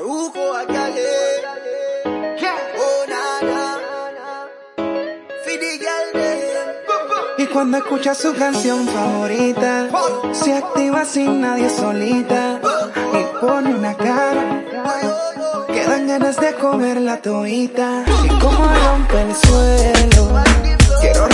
Maruco, Acale. Oh, nana. Y cuando escucha su canción favorita, se activa sin nadie solita y pone una cara que dan ganas de comer la toita. Y como rompe el suelo, quiero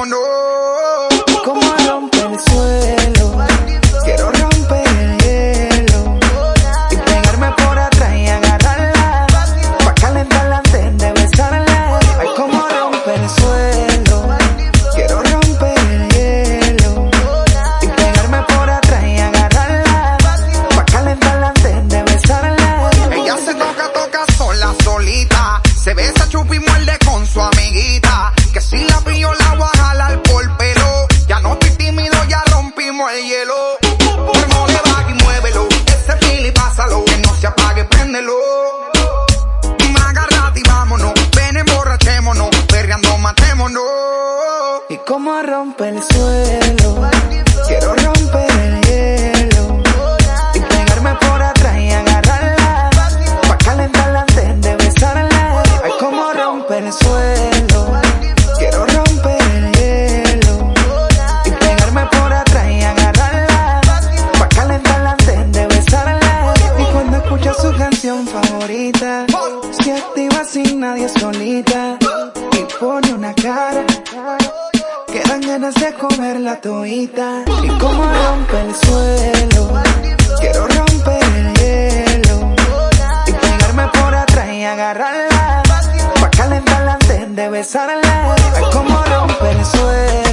want no. Como rompe el suelo, quiero romper el hielo. Y pegarme por atrás y agarrarla. Pa calentarla antes de besarla. Ay, como rompe el suelo, quiero romper el hielo. Y pegarme por atrás y agarrarla. Pa calentarla antes de besarla. Y cuando escucha su canción favorita, se activa sin nadie solita. Y pone una cara de comer la toita. Y como rompe el suelo. Quiero romper el hielo. Y pegarme por atrás y agarrarla. Pa calentarla antes de besarla. Ay, como rompe el suelo